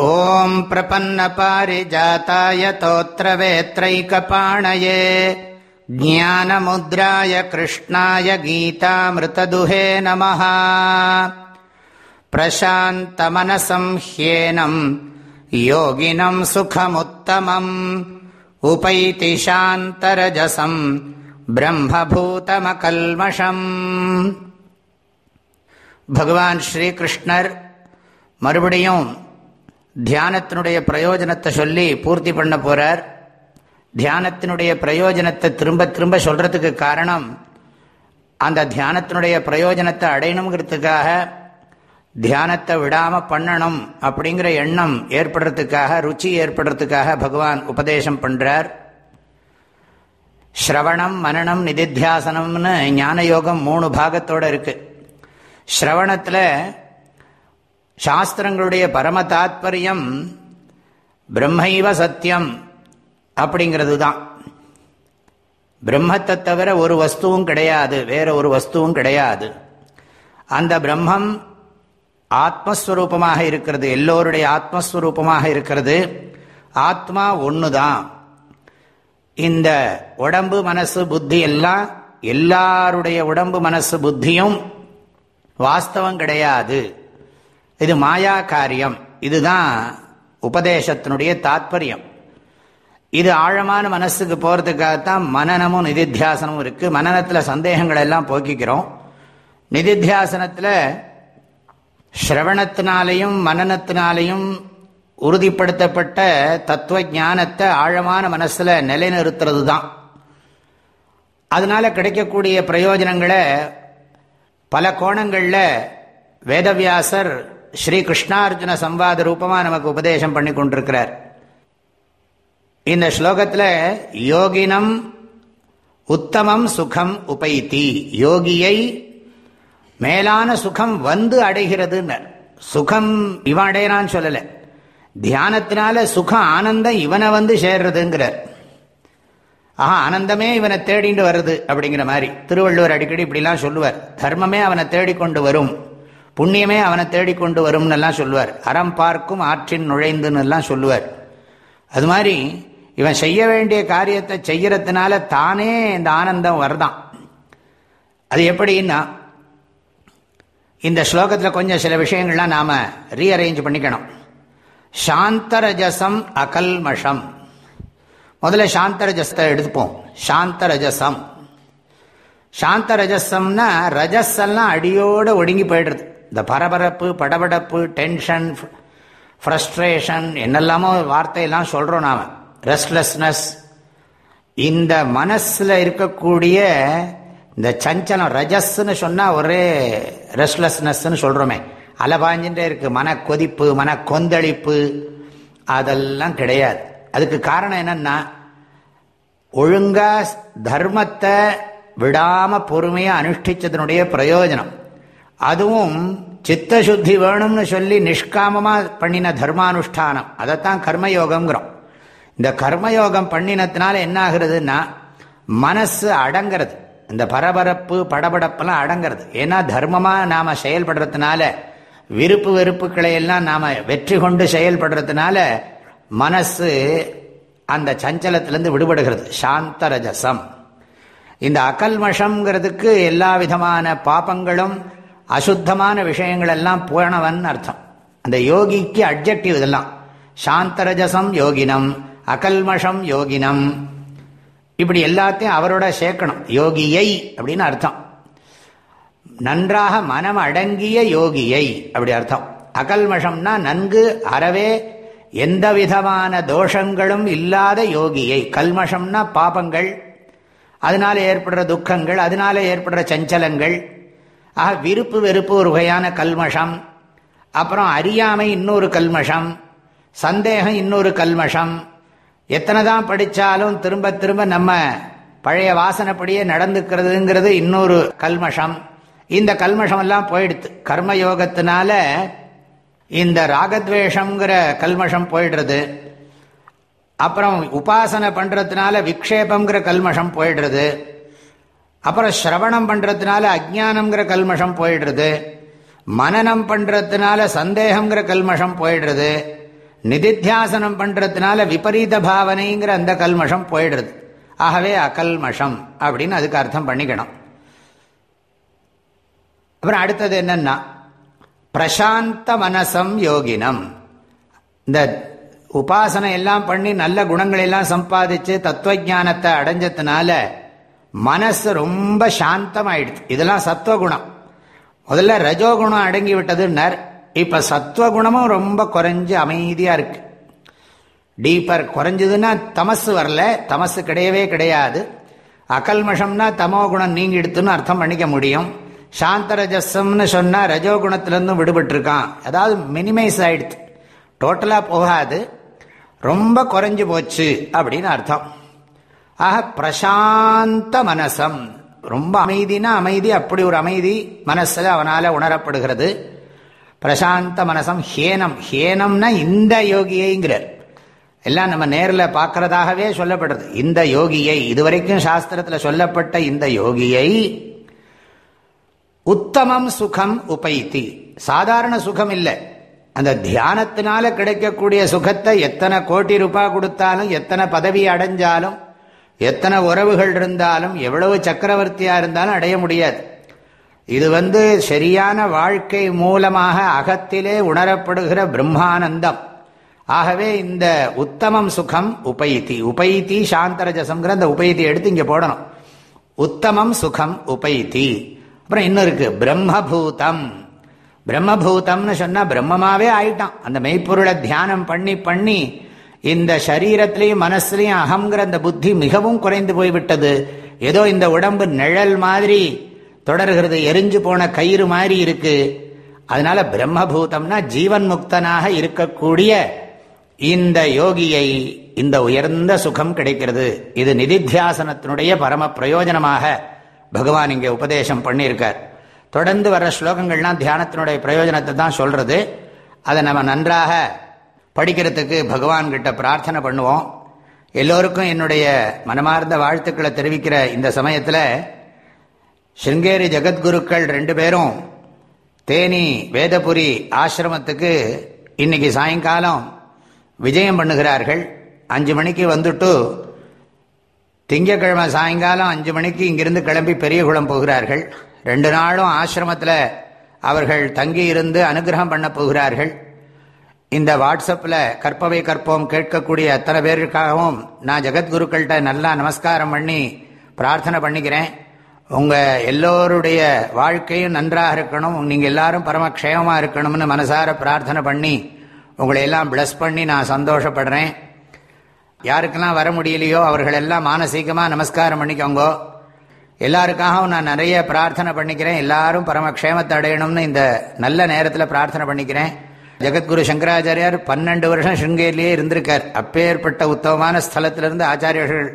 ॐ प्रपन्नपारिजाताय तोत्रवेत्रैकपाणये ज्ञानमुद्राय कृष्णाय गीतामृतदुहे नमः प्रशान्तमनसं ह्येनम् योगिनम् सुखमुत्तमम् उपैति शान्तरजसम् பிரம்மபூதமகல்மஷம் பகவான் ஸ்ரீகிருஷ்ணர் மறுபடியும் தியானத்தினுடைய பிரயோஜனத்தை சொல்லி பூர்த்தி பண்ண போறார். தியானத்தினுடைய பிரயோஜனத்தை திரும்ப திரும்ப சொல்றதுக்கு காரணம் அந்த தியானத்தினுடைய பிரயோஜனத்தை அடையணுங்கிறதுக்காக தியானத்தை விடாமல் பண்ணணும் அப்படிங்கிற எண்ணம் ஏற்படுறதுக்காக ருச்சி ஏற்படுறதுக்காக பகவான் உபதேசம் பண்ணுறார் ஸ்ரவணம் மனநம் நிதித்தியாசனம்னு ஞான யோகம் மூணு பாகத்தோடு இருக்கு. ஸ்ரவணத்தில் சாஸ்திரங்களுடைய பரம தாத்பரியம் பிரம்மைவ சத்தியம் அப்படிங்கிறது தான் பிரம்மத்தை தவிர ஒரு வஸ்துவும் கிடையாது வேற ஒரு வஸ்துவும் கிடையாது. அந்த பிரம்மம் ஆத்மஸ்வரூபமாக இருக்கிறது எல்லோருடைய ஆத்மஸ்வரூபமாக இருக்கிறது. ஆத்மா ஒன்று தான் இந்த உடம்பு மனசு புத்தி எல்லாம் எல்லாருடைய உடம்பு மனசு புத்தியும் வாஸ்தவம் கிடையாது. இது மாயா காரியம். இதுதான் உபதேசத்தினுடைய தாத்பரியம். இது ஆழமான மனசுக்கு போகிறதுக்காகத்தான் மனநமும் நிதித்தியாசனமும் இருக்குது மனநத்தில் சந்தேகங்கள் எல்லாம் போக்கிக்கிறோம். நிதித்தியாசனத்தில் ஸ்ரவணத்தினாலையும் மனநத்தினாலையும் உறுதிப்படுத்தப்பட்ட தத்துவ ஞானத்தை ஆழமான மனசில் நிலைநிறுத்துறது தான் அதனால் கிடைக்கக்கூடிய பிரயோஜனங்களை பல கோணங்களில் வேதவியாசர் ஸ்ரீ கிருஷ்ணார்ஜுன சம்வாத ரூபமாக நமக்கு உபதேசம் பண்ணி கொண்டிருக்கிறார். இந்த ஸ்லோகத்தில் யோகினம் உத்தமம் சுகம் உபைத்தி. யோகியை மேலான சுகம் வந்து அடைகிறதுன்னு சுகம் இவன் அடையிறான்னு சொல்லலை. தியானத்தினால சுகம் ஆனந்தம் இவனை வந்து சேர்றதுங்கிறார். ஆஹா ஆனந்தமே இவனை தேடிண்டு வருது அப்படிங்கிற மாதிரி. திருவள்ளுவர் அடிக்கடி இப்படிலாம் சொல்லுவார். தர்மமே அவனை தேடிக்கொண்டு வரும். புண்ணியமே அவனை தேடிக்கொண்டு வரும்னு எல்லாம் சொல்லுவார். அறம் பார்க்கும் ஆற்றின் நுழைந்துன்னு எல்லாம் சொல்லுவார். அது மாதிரி இவன் செய்ய வேண்டிய காரியத்தை செய்யறதுனால தானே இந்த ஆனந்தம் வருதான். அது எப்படின்னா இந்த ஸ்லோகத்தில் கொஞ்சம் சில விஷயங்கள்லாம் நாம் ரீஅரேஞ்ச் பண்ணிக்கணும். சாந்தரஜசம் அகல்மஷம். முதல்ல சாந்தரஜசத்தை எடுத்துப்போம். சாந்தரஜசம். சாந்தரஜசம்னா ரஜஸெல்லாம் அடியோடு ஒடுங்கி போயிடுறது. இந்த பரபரப்பு படபடப்பு டென்ஷன் ஃப்ரஸ்ட்ரேஷன் என்னெல்லாமோ வார்த்தையெல்லாம் சொல்கிறோம் நாம். ரெஸ்ட்லெஸ்னஸ் இந்த மனசில் இருக்கக்கூடிய இந்த சஞ்சலம் ரஜஸ்ன்னு சொன்னால் ஒரே ரெஸ்ட்லெஸ்னஸ்ன்னு சொல்கிறோமே அலபாஞ்சுட்டே இருக்குது மன கொதிப்பு மன கொந்தளிப்பு அதெல்லாம் கிடையாது. அதுக்கு காரணம் என்னன்னா ஒழுங்காக தர்மத்தை விடாமல் பொறுமையாக அனுஷ்டிச்சதனுடைய பிரயோஜனம். அதுவும் சித்த சுத்தி வேணும்னு சொல்லி நிஷ்காமமாக பண்ணின தர்மானுஷ்டானம். அதைத்தான் கர்மயோகம்ங்கிறோம். இந்த கர்மயோகம் பண்ணினத்தினால என்ன ஆகுறதுன்னா மனசு அடங்கிறது. இந்த பரபரப்பு படபடப்பெல்லாம் அடங்கிறது. ஏன்னா தர்மமாக நாம் செயல்படுறதுனால விருப்பு வெறுப்புக்களை எல்லாம் நாம் வெற்றி கொண்டு செயல்படுறதுனால மனசு அந்த சஞ்சலத்திலேருந்து விடுபடுகிறது. சாந்தரஜசம். இந்த அகல்மஷங்கிறதுக்கு எல்லா விதமான பாப்பங்களும் அசுத்தமான விஷயங்கள் எல்லாம் போனவன் அர்த்தம். அந்த யோகிக்கு அப்ஜெக்டிவ் இதெல்லாம். சாந்தரஜசம் யோகினம் அகல்மஷம் யோகினம். இப்படி எல்லாத்தையும் அவரோட சேர்க்கணும். யோகியை அப்படின்னு அர்த்தம். நன்றாக மனம் அடங்கிய யோகியை அப்படி அர்த்தம். அகல்மஷம்னா நன்கு அறவே எந்த விதமான தோஷங்களும் இல்லாத யோகியை. கல்மஷம்னா பாபங்கள் அதனால ஏற்படுற துக்கங்கள் அதனால ஏற்படுற சஞ்சலங்கள் ஆக விருப்பு வெறுப்பு ஒரு வகையான கல்மஷம். அப்புறம் அறியாமை இன்னொரு கல்மஷம். சந்தேகம் இன்னொரு கல்மஷம். எத்தனை தான் படித்தாலும் திரும்ப திரும்ப நம்ம பழைய வாசனைப்படியே நடந்துக்கிறதுங்கிறது இன்னொரு கல்மஷம். இந்த கல்மஷம் எல்லாம் போயிடுது கர்மயோகத்தினால இந்த ராகத்வேஷங்கிற கல்மஷம் போயிடுறது. அப்புறம் உபாசனை பண்ணுறதுனால விக்ஷேபங்கிற கல்மஷம் போயிடுறது. அப்புறம் சிரவணம் பண்ணுறதுனால அஜானம்ங்கிற கல்மஷம் போயிடுறது. மனநம் பண்ணுறதுனால சந்தேகங்கிற கல்மஷம் போயிடுறது. நிதித்தியாசனம் பண்ணுறதுனால விபரீத பாவனைங்கிற அந்த கல்மஷம் போயிடுறது. ஆகவே அகல்மஷம் அப்படின்னு அதுக்கு அர்த்தம் பண்ணிக்கணும். அப்புறம் அடுத்தது என்னன்னா பிரசாந்த மனசம் யோகினம். இந்த உபாசனை எல்லாம் பண்ணி நல்ல குணங்களெல்லாம் சம்பாதிச்சு சம்பாதிச்சு தத்துவஜானத்தை அடைஞ்சதுனால மனசு ரொம்ப சாந்தமாயிடுது. இதெல்லாம் சத்துவகுணம் முதல்ல ரஜோகுணம் அடங்கி விட்டதுன்னர் இப்ப சத்துவகுணமும் ரொம்ப குறைஞ்சு அமைதியா இருக்கு. டீப்பர் குறைஞ்சதுன்னா தமசு வரல. தமசு கிடையவே கிடையாது. அகல்மஷம்னா தமோ குணம் நீங்கிடுத்துன்னு அர்த்தம் பண்ணிக்க முடியும். சாந்தரஜசம்னு சொன்னா ரஜோகுணத்திலிருந்து விடுபட்டிருக்கான். அதாவது மினிமைஸ் ஆயிடுது. டோட்டலா போகாது. ரொம்ப குறைஞ்சு போச்சு அப்படின்னு அர்த்தம். ஆக பிரசாந்த மனசம். ரொம்ப அமைதினா அமைதி அப்படி ஒரு அமைதி மனசில் அவனால் உணரப்படுகிறது. பிரசாந்த மனசம் ஹேனம். ஹேனம்னா இந்த யோகியைங்கிறார். எல்லாம் நம்ம நேரில் பார்க்கறதாகவே சொல்லப்படுறது. இந்த யோகியை இதுவரைக்கும் சாஸ்திரத்தில் சொல்லப்பட்ட இந்த யோகியை உத்தமம் சுகம் உபைத்தி. சாதாரண சுகம் இல்லை. அந்த தியானத்தினால கிடைக்கக்கூடிய சுகத்தை எத்தனை கோடி ரூபாய் கொடுத்தாலும் எத்தனை பதவி அடைஞ்சாலும் எத்தனை உறவுகள் இருந்தாலும் எவ்வளவு சக்கரவர்த்தியாக இருந்தாலும் அடைய முடியாது. இது வந்து சரியான வாழ்க்கை மூலமாக அகத்திலே உணரப்படுகிற பிரம்மானந்தம். ஆகவே இந்த உத்தமம் சுகம் உபைத்தி உபைத்தி சாந்தரஜசங்கிற அந்த உபைத்தி எடுத்து இங்கே போடணும். உத்தமம் சுகம் உபைத்தி அப்புறம் இன்னும் இருக்கு. பிரம்மபூதம். பிரம்மபூதம்னு சொன்னால் பிரம்மமாவே ஆயிட்டான். அந்த மெய்ப்பொருளை தியானம் பண்ணி பண்ணி இந்த சரீரத்திலையும் மனசுலையும் அகங்கிற அந்த புத்தி மிகவும் குறைந்து போய்விட்டது. ஏதோ இந்த உடம்பு நிழல் மாதிரி தொடர்கிறது எரிஞ்சு போன கயிறு மாதிரி இருக்கு. அதனால பிரம்மபூதம்னா ஜீவன் முக்தனாக இருக்கக்கூடிய இந்த யோகியை இந்த உயர்ந்த சுகம் கிடைக்கிறது. இது நிதித்தியாசனத்தினுடைய பரம பிரயோஜனமாக பகவான் இங்கே உபதேசம் பண்ணியிருக்கார். தொடர்ந்து வர்ற ஸ்லோகங்கள்லாம் தியானத்தினுடைய பிரயோஜனத்தை தான் சொல்றது. அதை நம்ம நன்றாக படிக்கிறதுக்கு பகவான்கிட்ட பிரார்த்தனை பண்ணுவோம். எல்லோருக்கும் என்னுடைய மனமார்ந்த வாழ்த்துக்களை தெரிவிக்கிற இந்த சமயத்தில் ஸ்ருங்கேரி ஜெகத்குருக்கள் ரெண்டு பேரும் தேனி வேதபுரி ஆசிரமத்துக்கு இன்னைக்கு சாயங்காலம் விஜயம் பண்ணுகிறார்கள். அஞ்சு மணிக்கு வந்துட்டு திங்கக்கிழமை சாயங்காலம் அஞ்சு மணிக்கு இங்கிருந்து கிளம்பி பெரியகுளம் போகிறார்கள். ரெண்டு நாளும் ஆசிரமத்தில் அவர்கள் தங்கி இருந்து அனுகிரகம் பண்ண போகிறார்கள். இந்த வாட்ஸ்அப்பில் கற்பவை கற்போம் கேட்கக்கூடிய அத்தனை பேருக்காகவும் நான் ஜெகத்குருக்கள்கிட்ட நல்லா நமஸ்காரம் பண்ணி பிரார்த்தனை பண்ணிக்கிறேன். உங்கள் எல்லோருடைய வாழ்க்கையும் நன்றாக இருக்கணும். நீங்கள் எல்லாரும் பரமக்ஷேமமாக இருக்கணும்னு மனசார பிரார்த்தனை பண்ணி உங்களை எல்லாம் பிளஸ் பண்ணி நான் சந்தோஷப்படுறேன். யாருக்கெல்லாம் வர முடியலையோ அவர்கள் எல்லாம் மானசீகமாக நமஸ்காரம் பண்ணிக்கோங்க. எல்லாருக்காகவும் நான் நிறைய பிரார்த்தனை பண்ணிக்கிறேன். எல்லாரும் பரமக்ஷேமத்தை அடையணும்னு இந்த நல்ல நேரத்தில் பிரார்த்தனை பண்ணிக்கிறேன். ஜெகத்குரு சங்கராச்சாரியார் பன்னெண்டு வருஷம் ஸ்ருங்கேரிலேயே இருந்திருக்கார். அப்பேற்பட்ட உத்தமமான ஸ்தலத்திலிருந்து ஆச்சாரியர்கள்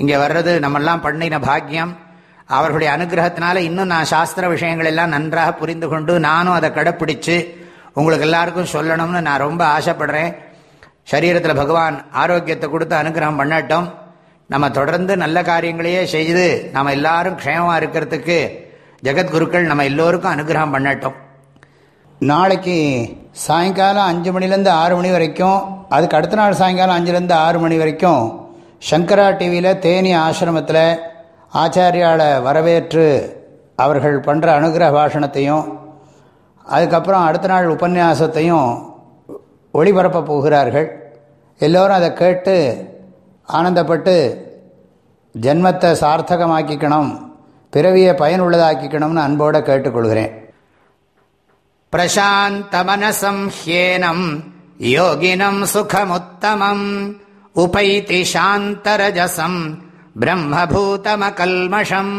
இங்கே வர்றது நம்மெல்லாம் பண்ணின பாக்கியம். அவர்களுடைய அனுகிரகத்தினால இன்னும் நான் சாஸ்திர விஷயங்கள் எல்லாம் நன்றாக புரிந்து கொண்டு நானும் அதை கடைப்பிடிச்சு உங்களுக்கு எல்லாருக்கும் சொல்லணும்னு நான் ரொம்ப ஆசைப்படுறேன். சரீரத்தில் பகவான் ஆரோக்கியத்தை கொடுத்து அனுகிரகம் பண்ணட்டும். நம்ம தொடர்ந்து நல்ல காரியங்களையே செய்து நம்ம எல்லாரும் க்ஷேமமாக இருக்கிறதுக்கு ஜெகத்குருக்கள் நம்ம எல்லோருக்கும் அனுகிரகம் பண்ணட்டும். நாளைக்கு சாயங்காலம் அஞ்சு மணிலேருந்து ஆறு மணி வரைக்கும் அதுக்கு அடுத்த நாள் சாயங்காலம் அஞ்சுலேருந்து ஆறு மணி வரைக்கும் சங்கரா டிவியில் தேனி ஆசிரமத்தில் ஆச்சாரியால வரவேற்று அவர்கள் பண்ணுற அனுகிரக பாஷணத்தையும் அதுக்கப்புறம் அடுத்த நாள் உபன்யாசத்தையும் ஒளிபரப்ப போகிறார்கள். எல்லோரும் அதை கேட்டு ஆனந்தப்பட்டு ஜென்மத்தை சார்த்தகமாக்கிக்கணும் பிறவியை பயனுள்ளதாக்கிக்கணும்னு அன்போடு கேட்டுக்கொள்கிறேன். பிரசாந்தமனசம் ஹேனம் யோகினம் சுகமுத்தமம் உபைதி சாந்தரஜசம் பிரம்மபூதமகல்மஷம்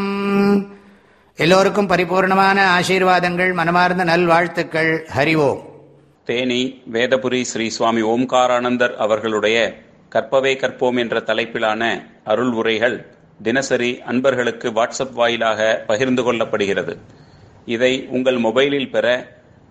எல்லோருக்கும் பரிபூர்ணமான ஆசீர்வாதங்கள் மனமார்ந்த நல்வாழ்த்துக்கள். ஹரிவோம் தேனி வேதபுரி ஸ்ரீ சுவாமி ஓம்காரானந்தர் அவர்களுடைய கற்பவே கற்போம் என்ற தலைப்பிலான அருள் உரைகள் தினசரி அன்பர்களுக்கு வாட்ஸ்அப் வாயிலாக பகிர்ந்து கொள்ளப்படுகிறது. இதை உங்கள் மொபைலில் பெற